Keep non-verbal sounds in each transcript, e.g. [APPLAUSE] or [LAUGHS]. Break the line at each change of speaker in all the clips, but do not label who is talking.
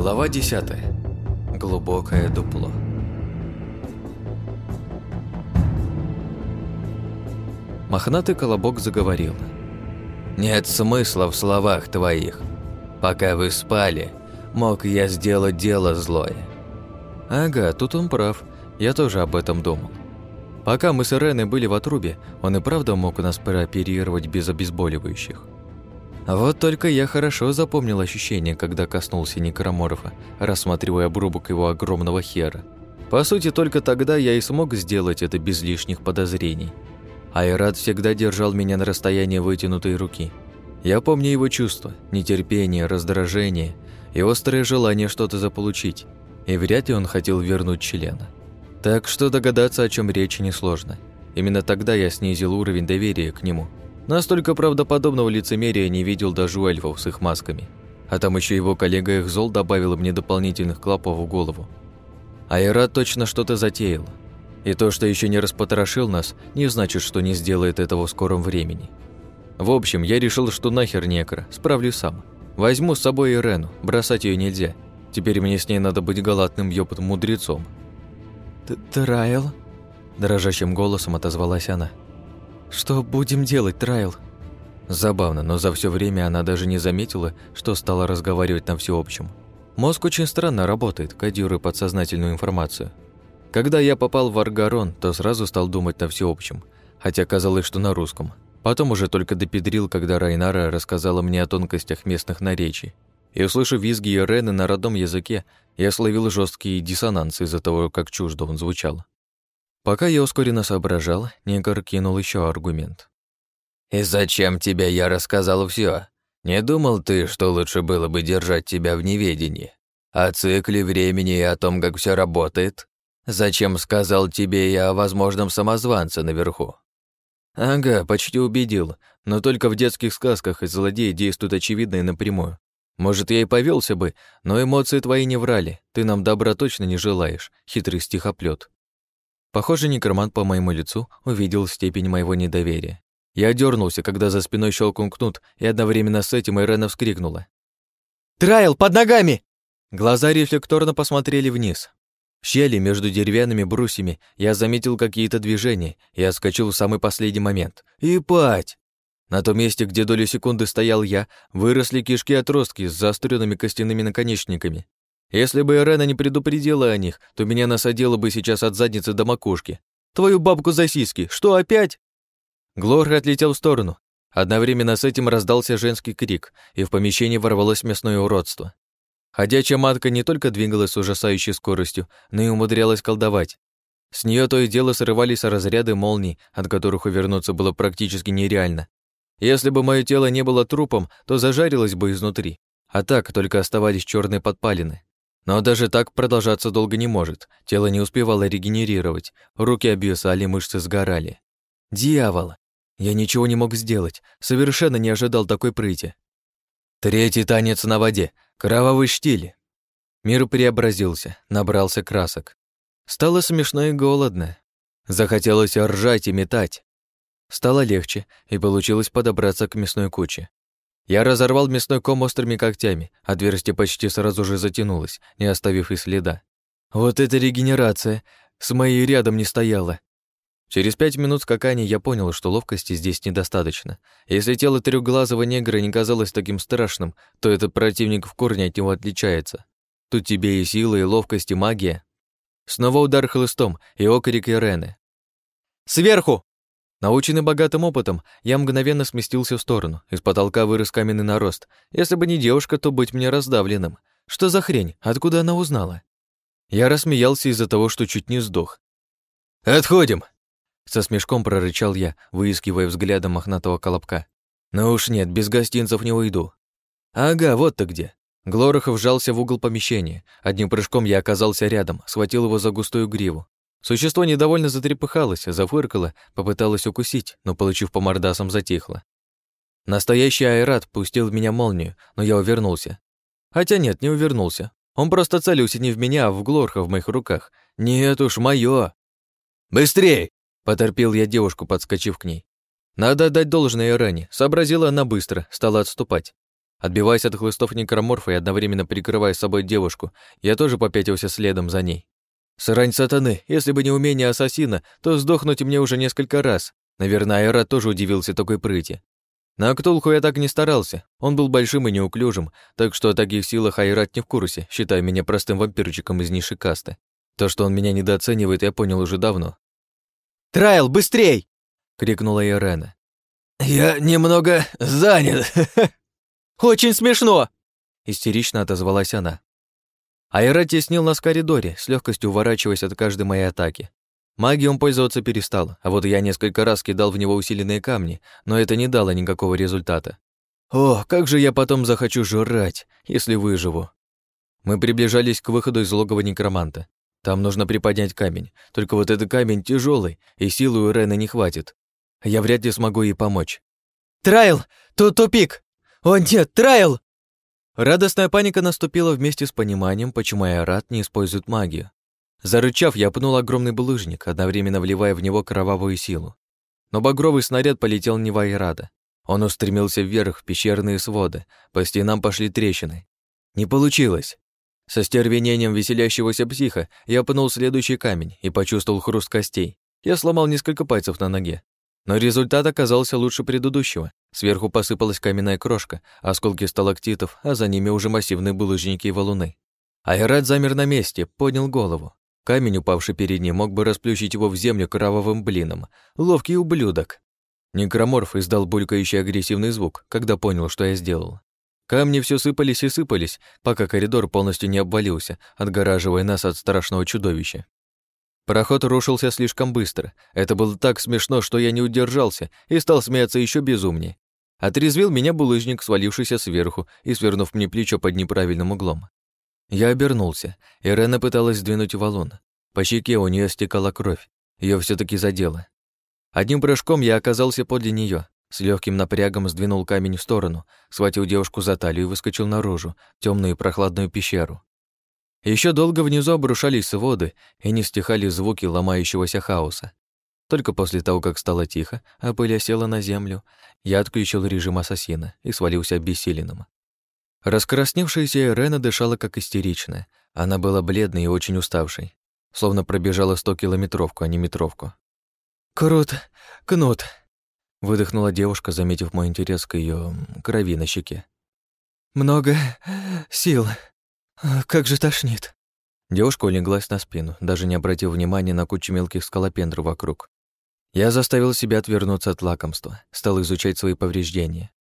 Глава 10. Глубокое дупло. Мохнатый колобок заговорил. «Нет смысла в словах твоих. Пока вы спали, мог я сделать дело злое». Ага, тут он прав. Я тоже об этом думал. Пока мы с Иреной были в отрубе, он и правда мог нас прооперировать без обезболивающих. Вот только я хорошо запомнил ощущение, когда коснулся некроморфа, рассматривая обрубок его огромного хера. По сути, только тогда я и смог сделать это без лишних подозрений. Айрат всегда держал меня на расстоянии вытянутой руки. Я помню его чувства, нетерпение, раздражение и острое желание что-то заполучить, и вряд ли он хотел вернуть члена. Так что догадаться, о чем речь, несложно. Именно тогда я снизил уровень доверия к нему – Настолько правдоподобного лицемерия не видел даже у эльфов с их масками. А там еще его коллега их зол добавил мне дополнительных клопов в голову. Айрат точно что-то затеял. И то, что еще не распотрошил нас, не значит, что не сделает этого в скором времени. В общем, я решил, что нахер некро, справлюсь сам. Возьму с собой Ирену, бросать ее нельзя. Теперь мне с ней надо быть галатным ёпотым мудрецом.
«Трайл?»
Дрожащим голосом отозвалась она.
«Что будем делать, Трайл?»
Забавно, но за все время она даже не заметила, что стала разговаривать на всеобщем. Мозг очень странно работает, кодируя подсознательную информацию. Когда я попал в Аргарон, то сразу стал думать на всеобщем, хотя казалось, что на русском. Потом уже только допедрил, когда Райнара рассказала мне о тонкостях местных наречий. И услышав визги Ирены на родном языке, я словил жесткие диссонансы из-за того, как чуждо он звучал. Пока я ускоренно соображал, Негр кинул еще аргумент. «И зачем тебе я рассказал все? Не думал ты, что лучше было бы держать тебя в неведении? О цикле времени и о том, как все работает? Зачем сказал тебе я о возможном самозванце наверху?» «Ага, почти убедил, но только в детских сказках злодеи действуют очевидно и напрямую. Может, я и повелся бы, но эмоции твои не врали, ты нам добра точно не желаешь, хитрый стихоплет. Похоже, некромант по моему лицу увидел степень моего недоверия. Я дернулся, когда за спиной щелкнул кнут, и одновременно с этим Ирена вскрикнула.
«Трайл, под ногами!»
Глаза рефлекторно посмотрели вниз. В щели между деревянными брусьями я заметил какие-то движения и отскочил в самый последний момент. И пать! На том месте, где долю секунды стоял я, выросли кишки-отростки с заостренными костяными наконечниками. Если бы Ирена не предупредила о них, то меня насадила бы сейчас от задницы до макушки. Твою бабку за сиськи, что опять? Глорх отлетел в сторону. Одновременно с этим раздался женский крик, и в помещении ворвалось мясное уродство. Ходячая матка не только двигалась с ужасающей скоростью, но и умудрялась колдовать. С нее то и дело срывались разряды молний, от которых увернуться было практически нереально. Если бы мое тело не было трупом, то зажарилось бы изнутри, а так только оставались черные подпалины. Но даже так продолжаться долго не может. Тело не успевало регенерировать, руки обвисали, мышцы сгорали. Дьявол! Я ничего не мог сделать, совершенно не ожидал такой прыти. Третий танец на воде, кровавый штиль. Мир преобразился, набрался красок. Стало смешно и голодно. Захотелось ржать и метать. Стало легче, и получилось подобраться к мясной куче. Я разорвал мясной ком острыми когтями, отверстие почти сразу же затянулось, не оставив и следа. Вот это регенерация! С моей рядом не стояла. Через пять минут скакания я понял, что ловкости здесь недостаточно. Если тело трехглазого негра не казалось таким страшным, то этот противник в корне от него отличается. Тут тебе и сила, и ловкость, и магия. Снова удар хлыстом, и окрик Ирены.
«Сверху!»
Наученный богатым опытом, я мгновенно сместился в сторону. Из потолка вырос каменный нарост. Если бы не девушка, то быть мне раздавленным. Что за хрень? Откуда она узнала? Я рассмеялся из-за того, что чуть не сдох. «Отходим!» Со смешком прорычал я, выискивая взглядом мохнатого колобка. «Ну уж нет, без гостинцев не уйду». «Ага, вот ты где». Глорохов вжался в угол помещения. Одним прыжком я оказался рядом, схватил его за густую гриву. Существо недовольно затрепыхалось, зафыркало, попыталось укусить, но, получив по мордасам, затихло. Настоящий Айрат пустил в меня молнию, но я увернулся. Хотя нет, не увернулся. Он просто целился не в меня, а в Глорха в моих руках. Нет уж, моё. «Быстрей!» — поторпел я девушку, подскочив к ней. Надо отдать должное Иране. Сообразила она быстро, стала отступать. Отбиваясь от хлыстов некроморфа и одновременно прикрывая собой девушку, я тоже попятился следом за ней. Срань сатаны, если бы не умение ассасина, то сдохнуть мне уже несколько раз. Наверное, Айра тоже удивился такой прыти. На Актулху я так не старался. Он был большим и неуклюжим, так что о таких силах Айрат не в курсе, считая меня простым вампирчиком из низшей касты. То, что он меня недооценивает, я понял уже давно.
«Трайл, быстрей!»
— крикнула Ирена.
«Я немного занят!» «Очень смешно!» — истерично отозвалась она.
Айра теснил нас в коридоре, с легкостью уворачиваясь от каждой моей атаки. Магией он пользоваться перестал, а вот я несколько раз кидал в него усиленные камни, но это не дало никакого результата. О, как же я потом захочу жрать, если выживу. Мы приближались к выходу из логова некроманта. Там нужно приподнять камень, только вот этот камень тяжелый, и силы у Рены не хватит. Я вряд ли смогу ей помочь.
«Трайл! Тут тупик! О нет, Трайл!»
Радостная паника наступила вместе с пониманием, почему Айрат не использует магию. Зарычав, я пнул огромный булыжник, одновременно вливая в него кровавую силу. Но багровый снаряд полетел не в Айрада. Он устремился вверх в пещерные своды, по стенам пошли трещины. Не получилось. Со стервенением веселящегося психа я пнул следующий камень и почувствовал хруст костей. Я сломал несколько пальцев на ноге. Но результат оказался лучше предыдущего. Сверху посыпалась каменная крошка, осколки сталактитов, а за ними уже массивные булыжники и валуны. Айрат замер на месте, поднял голову. Камень, упавший перед ним, мог бы расплющить его в землю кровавым блином. Ловкий ублюдок. Некроморф издал булькающий агрессивный звук, когда понял, что я сделал. Камни все сыпались и сыпались, пока коридор полностью не обвалился, отгораживая нас от страшного чудовища. Проход рушился слишком быстро. Это было так смешно, что я не удержался и стал смеяться еще безумнее. Отрезвил меня булыжник, свалившийся сверху и свернув мне плечо под неправильным углом. Я обернулся. Ирена пыталась сдвинуть валун. По щеке у нее стекала кровь. Ее все таки задело. Одним прыжком я оказался подле нее. С легким напрягом сдвинул камень в сторону, схватил девушку за талию и выскочил наружу, в темную и прохладную пещеру. Еще долго внизу обрушались своды, и не стихали звуки ломающегося хаоса. Только после того, как стало тихо, а пыль осела на землю, я отключил режим ассасина и свалился обессиленным. Раскрасневшаяся Ирена дышала как истеричная. Она была бледной и очень уставшей. Словно пробежала сто километровку, а не метровку.
«Крут, кнут», —
выдохнула девушка, заметив мой интерес к ее крови на щеке.
«Много сил. Как же тошнит».
Девушка улеглась на спину, даже не обратив внимания на кучу мелких скалопендр вокруг. Я заставил себя отвернуться от лакомства, стал изучать свои повреждения.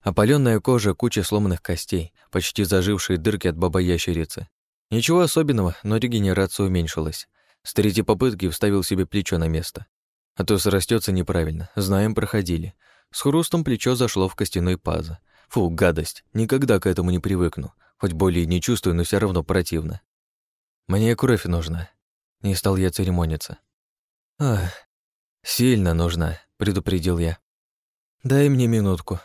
Опаленная кожа, куча сломанных костей, почти зажившие дырки от бабоящерицы. Ничего особенного, но регенерация уменьшилась. С третьей попытки вставил себе плечо на место. А то срастется неправильно, знаем, проходили. С хрустом плечо зашло в костяной паз. Фу, гадость, никогда к этому не привыкну. Хоть боли и не чувствую, но все равно противно. Мне кровь нужна. Не стал я церемониться. Ах, сильно нужна, предупредил я. Дай мне минутку,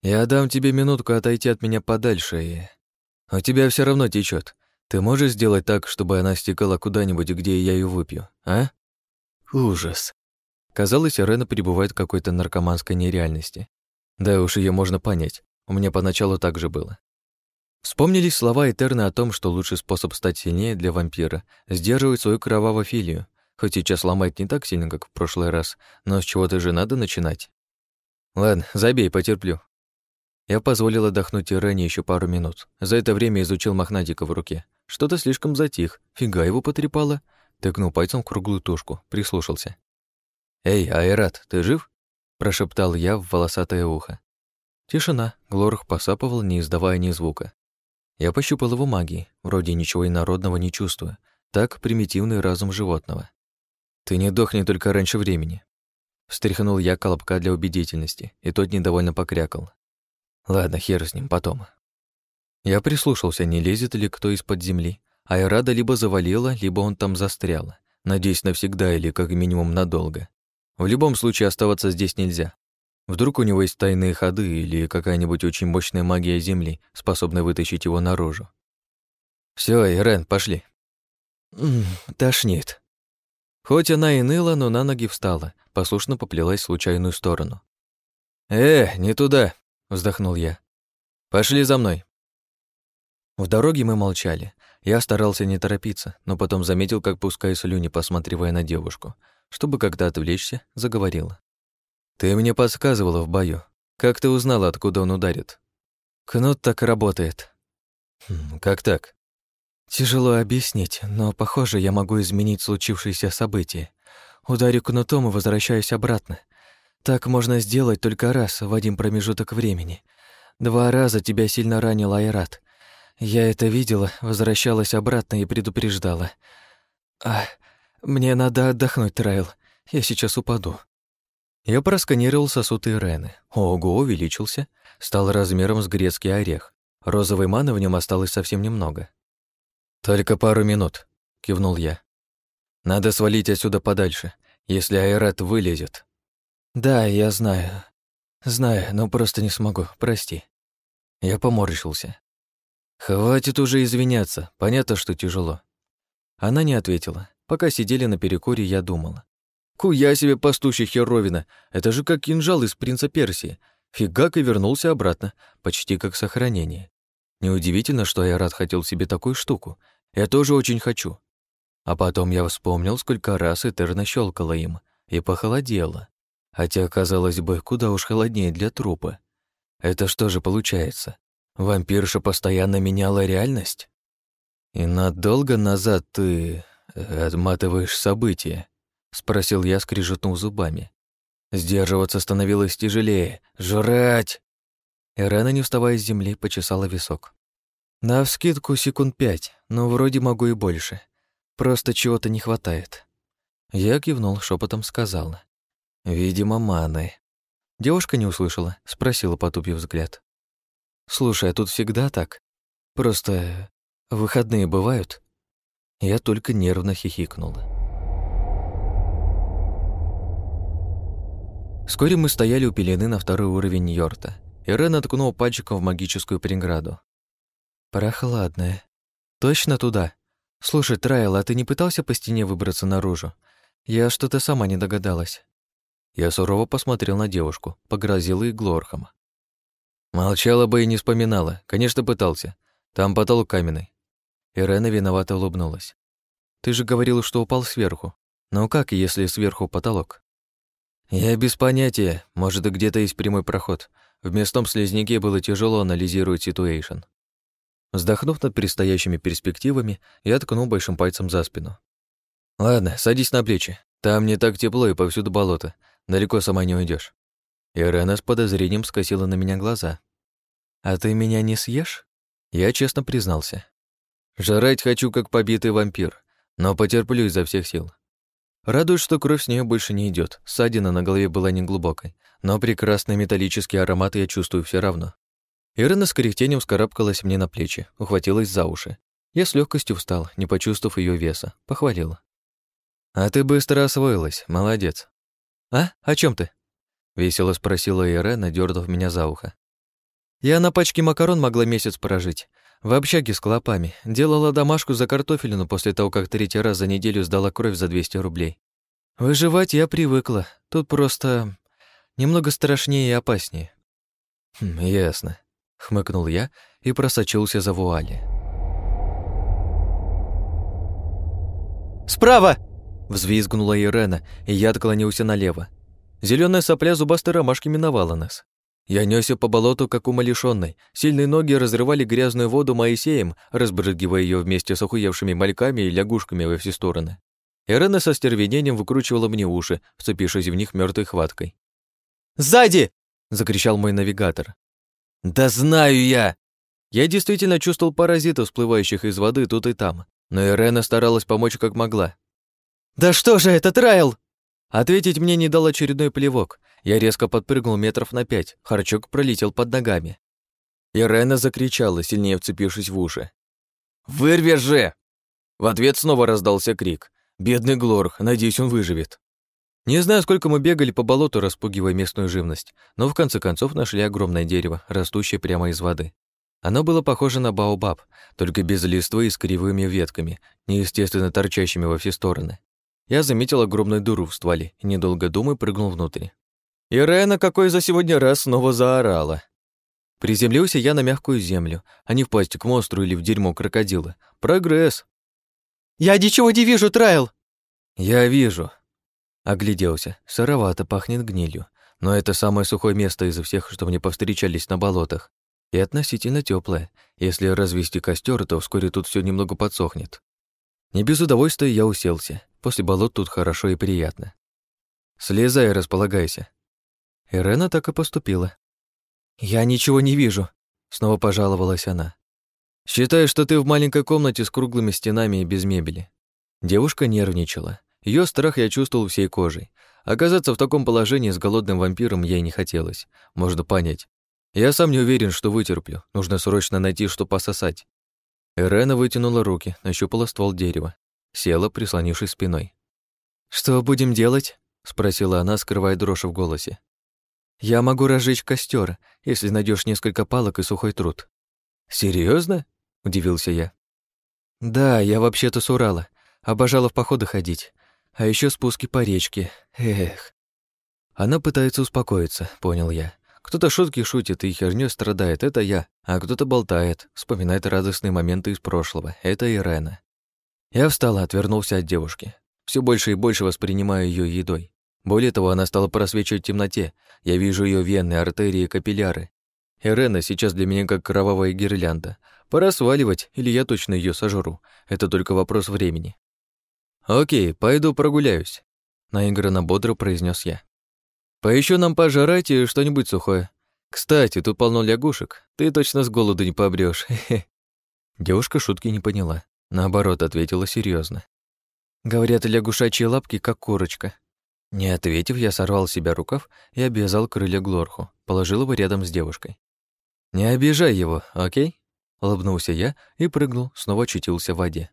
я дам тебе минутку отойти от меня подальше, и... У тебя все равно течет. Ты можешь сделать так, чтобы она стекала куда-нибудь, где я ее выпью, а? Ужас. Казалось, Рена пребывает в какой-то наркоманской нереальности. Да уж ее можно понять. У меня поначалу так же было. Вспомнились слова Этерна о том, что лучший способ стать сильнее для вампира — сдерживать свою кровавофилию. Хоть сейчас ломать не так сильно, как в прошлый раз, но с чего-то же надо начинать. Ладно, забей, потерплю. Я позволил отдохнуть Ирене еще пару минут. За это время изучил мохнатика в руке. Что-то слишком затих. Фига его потрепало. Тыкнул пальцем в круглую тушку. Прислушался. «Эй, Айрат, ты жив?» Прошептал я в волосатое ухо. Тишина. Глорх посапывал, не издавая ни звука. Я пощупал его магией. Вроде ничего инородного не чувствую. Так примитивный разум животного. «Ты не дохни только раньше времени», Встряхнул я колобка для убедительности, и тот недовольно покрякал. Ладно, хер с ним, потом. Я прислушался, не лезет ли кто из-под земли. Айрада либо завалила, либо он там застрял. Надеюсь, навсегда или как минимум надолго. В любом случае оставаться здесь нельзя. Вдруг у него есть тайные ходы или какая-нибудь очень мощная магия Земли, способная вытащить его наружу. Все, Ирен, пошли.
Тошнит.
Хоть она и ныла, но на ноги встала, послушно поплелась в случайную сторону. «Э, не туда!» вздохнул я. Пошли за мной. В дороге мы молчали. Я старался не торопиться, но потом заметил, как пускаю слюни, посматривая на девушку. Чтобы когда отвлечься, заговорила. «Ты мне подсказывала в бою. Как ты узнала, откуда он ударит?» «Кнут так работает». Хм, «Как так?» «Тяжело объяснить, но, похоже, я могу изменить случившееся событие. Ударю кнутом и возвращаюсь обратно. Так можно сделать только раз в один промежуток времени. Два раза тебя сильно ранил Айрат. Я это видела, возвращалась обратно и предупреждала. А, мне надо отдохнуть, Трайл. Я сейчас упаду. Я просканировал сосуд Ирены. Ого, увеличился. Стал размером с грецкий орех. Розовой маны в нем осталось совсем немного. «Только пару минут», — кивнул я. «Надо свалить отсюда подальше, если Айрат вылезет». «Да, я знаю. Знаю, но просто не смогу, прости». Я поморщился. «Хватит уже извиняться, понятно, что тяжело». Она не ответила. Пока сидели на перекуре, я думала. «Куя себе пастущая херовина! Это же как кинжал из принца Персии!» Фигак и вернулся обратно, почти как сохранение. Неудивительно, что я рад хотел себе такую штуку. Я тоже очень хочу. А потом я вспомнил, сколько раз Этерна щелкала им, и похолодело. Хотя, казалось бы, куда уж холоднее для трупа. Это что же получается? Вампирша постоянно меняла реальность? И надолго назад ты э, отматываешь события? Спросил я, скрижетнув зубами. Сдерживаться становилось тяжелее. Жрать! Ирена, не вставая с земли, почесала висок. На вскидку секунд пять, но вроде могу и больше. Просто чего-то не хватает. Я кивнул, шепотом сказал. Видимо, маны. Девушка не услышала, спросила, потупив взгляд. «Слушай, а тут всегда так? Просто выходные бывают?» Я только нервно хихикнула. Вскоре мы стояли у пелены на второй уровень Йорта. Ирен откнул пальчиком в магическую преграду. «Прохладная. Точно туда? Слушай, Трайл, а ты не пытался по стене выбраться наружу? Я что-то сама не догадалась». Я сурово посмотрел на девушку, погрозил ей глорхом. Молчала бы и не вспоминала. Конечно, пытался. Там потолок каменный. Ирена виновато улыбнулась. Ты же говорил, что упал сверху. Но как, если сверху потолок? Я без понятия. Может, где-то есть прямой проход. В местном слизняке было тяжело анализировать ситуэйшн. Вздохнув над предстоящими перспективами, я ткнул большим пальцем за спину. «Ладно, садись на плечи. Там не так тепло и повсюду болото. Далеко сама не уйдешь. Ирена с подозрением скосила на меня глаза. «А ты меня не съешь?» Я честно признался. «Жрать хочу, как побитый вампир, но потерплю изо всех сил». Радуюсь, что кровь с нее больше не идет. Ссадина на голове была неглубокой, но прекрасный металлический аромат я чувствую все равно. Ирена с кряхтением скарабкалась мне на плечи, ухватилась за уши. Я с легкостью встал, не почувствовав ее веса, похвалила. «А ты быстро освоилась, молодец». «А? О чем ты?» — весело спросила Ирена, дёрнув меня за ухо. «Я на пачке макарон могла месяц прожить. В общаге с клопами. Делала домашку за картофелину после того, как третий раз за неделю сдала кровь за 200 рублей. Выживать я привыкла. Тут просто немного страшнее и опаснее». «Хм, «Ясно», — хмыкнул я и просочился за вуали.
«Справа!»
Взвизгнула Ирена, и я отклонился налево. Зеленая сопля зубастой ромашки миновала нас. Я нёсся по болоту, как умалишённый. Сильные ноги разрывали грязную воду Моисеем, разбрызгивая ее вместе с охуевшими мальками и лягушками во все стороны. Ирена со стервенением выкручивала мне уши, вцепившись в них мертвой хваткой.
«Сзади!» — закричал мой навигатор.
«Да знаю я!» Я действительно чувствовал паразитов, всплывающих из воды тут и там, но Ирена старалась помочь как могла.
«Да что же это, Трайл?»
Ответить мне не дал очередной плевок. Я резко подпрыгнул метров на пять, харчок пролетел под ногами. Ирена закричала, сильнее вцепившись в уши. «Вырви же!» В ответ снова раздался крик. «Бедный Глорх, надеюсь, он выживет». Не знаю, сколько мы бегали по болоту, распугивая местную живность, но в конце концов нашли огромное дерево, растущее прямо из воды. Оно было похоже на баобаб, только без листвы и с кривыми ветками, неестественно торчащими во все стороны. Я заметил огромную дыру в стволе и, недолго думая, прыгнул внутрь. Ирена какой за сегодня раз снова заорала. Приземлился я на мягкую землю, а не впасть к монстру или в дерьмо крокодила. Прогресс.
«Я ничего не вижу, Трайл!»
«Я вижу». Огляделся. Сыровато пахнет гнилью. Но это самое сухое место из всех, что мне повстречались на болотах. И относительно теплое. Если развести костер, то вскоре тут все немного подсохнет. Не без удовольствия я уселся. После болот тут хорошо и приятно. Слезай и располагайся. Ирена так и поступила.
«Я ничего не вижу», — снова пожаловалась она.
«Считай, что ты в маленькой комнате с круглыми стенами и без мебели». Девушка нервничала. Ее страх я чувствовал всей кожей. Оказаться в таком положении с голодным вампиром ей не хотелось. Можно понять. Я сам не уверен, что вытерплю. Нужно срочно найти, что пососать. Ирена вытянула руки, нащупала ствол дерева. Села, прислонившись спиной.
«Что будем делать?»
— спросила она, скрывая дрожь в голосе.
«Я могу разжечь костер, если найдешь несколько палок и сухой труд».
Серьезно? удивился я.
«Да, я вообще-то с Урала. Обожала в походы ходить. А еще спуски по речке. Эх».
Она пытается успокоиться, понял я. Кто-то шутки шутит и хернёй страдает, это я, а кто-то болтает, вспоминает радостные моменты из прошлого, это Ирена. Я встал отвернулся от девушки. Все больше и больше воспринимаю ее едой. Более того, она стала просвечивать в темноте. Я вижу ее вены, артерии, капилляры. Ирена сейчас для меня как кровавая гирлянда. Пора сваливать, или я точно ее сожру. Это только вопрос времени. «Окей, пойду прогуляюсь», — наигранно бодро произнес я. «Поищу нам пожрать и что-нибудь сухое. Кстати, тут полно лягушек. Ты точно с голоду не побрёшь. [LAUGHS] Девушка шутки не поняла. Наоборот, ответила серьезно.
Говорят, лягушачьи лапки, как курочка.
Не ответив, я сорвал с себя рукав и обвязал крылья Глорху, положил его рядом с девушкой. «Не обижай его, окей?» Улыбнулся я и прыгнул, снова очутился в воде.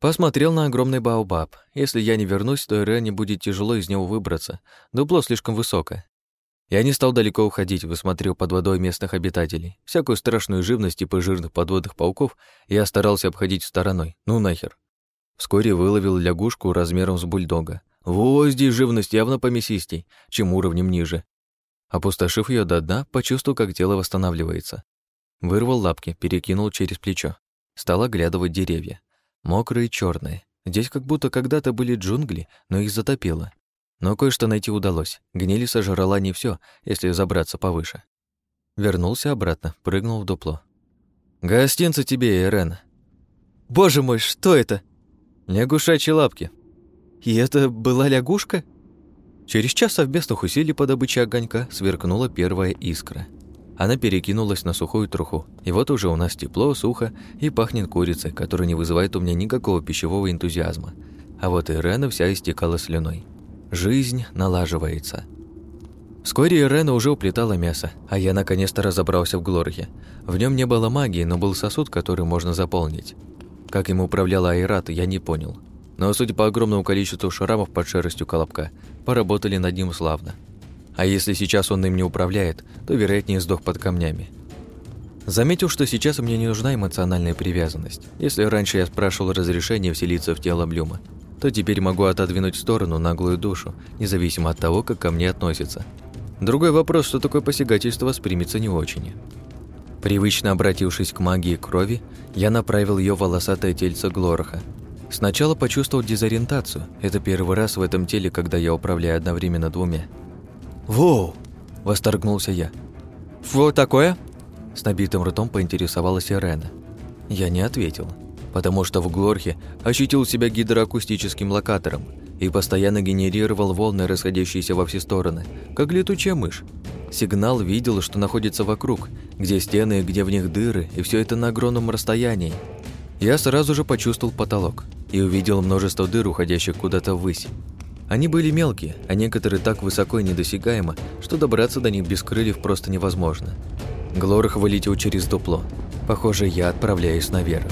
Посмотрел на огромный баобаб. Если я не вернусь, то Ирене будет тяжело из него выбраться. Дупло слишком высокое. Я не стал далеко уходить, высмотрел под водой местных обитателей. Всякую страшную живность типа жирных подводных пауков я старался обходить стороной. Ну нахер. Вскоре выловил лягушку размером с бульдога. Во, здесь живность явно помесистей, чем уровнем ниже. Опустошив ее до дна, почувствовал, как тело восстанавливается. Вырвал лапки, перекинул через плечо. Стал оглядывать деревья. Мокрые черные. Здесь как будто когда-то были джунгли, но их затопило. Но кое-что найти удалось. Гнили сожрала не все, если забраться повыше. Вернулся обратно, прыгнул в дупло. «Гостинцы тебе, Ирен!»
«Боже мой, что это?»
«Лягушачьи лапки».
«И это была лягушка?»
Через час совместных усилий по добыче огонька сверкнула первая искра. Она перекинулась на сухую труху, и вот уже у нас тепло, сухо и пахнет курицей, которая не вызывает у меня никакого пищевого энтузиазма. А вот Ирена вся истекала слюной. Жизнь налаживается. Вскоре Ирена уже уплетала мясо, а я наконец-то разобрался в Глорхе. В нем не было магии, но был сосуд, который можно заполнить. Как им управляла Айрат, я не понял. Но, судя по огромному количеству шрамов под шерстью колобка, поработали над ним славно. А если сейчас он им не управляет, то, вероятнее, сдох под камнями. Заметил, что сейчас мне не нужна эмоциональная привязанность. Если раньше я спрашивал разрешение вселиться в тело Блюма, то теперь могу отодвинуть в сторону наглую душу, независимо от того, как ко мне относятся. Другой вопрос, что такое посягательство воспримется не очень. Привычно обратившись к магии крови, я направил ее волосатое тельце Глороха. Сначала почувствовал дезориентацию. Это первый раз в этом теле, когда я управляю одновременно двумя.
«Воу!»
– восторгнулся я.
«Вот такое?»
С набитым ртом поинтересовалась Ирена. Я не ответил, потому что в Глорхе ощутил себя гидроакустическим локатором и постоянно генерировал волны, расходящиеся во все стороны, как летучая мышь. Сигнал видел, что находится вокруг, где стены, где в них дыры, и все это на огромном расстоянии. Я сразу же почувствовал потолок и увидел множество дыр, уходящих куда-то ввысь. Они были мелкие, а некоторые так высоко и недосягаемо, что добраться до них без крыльев просто невозможно. Глорах вылетел через дупло. Похоже, я отправляюсь наверх.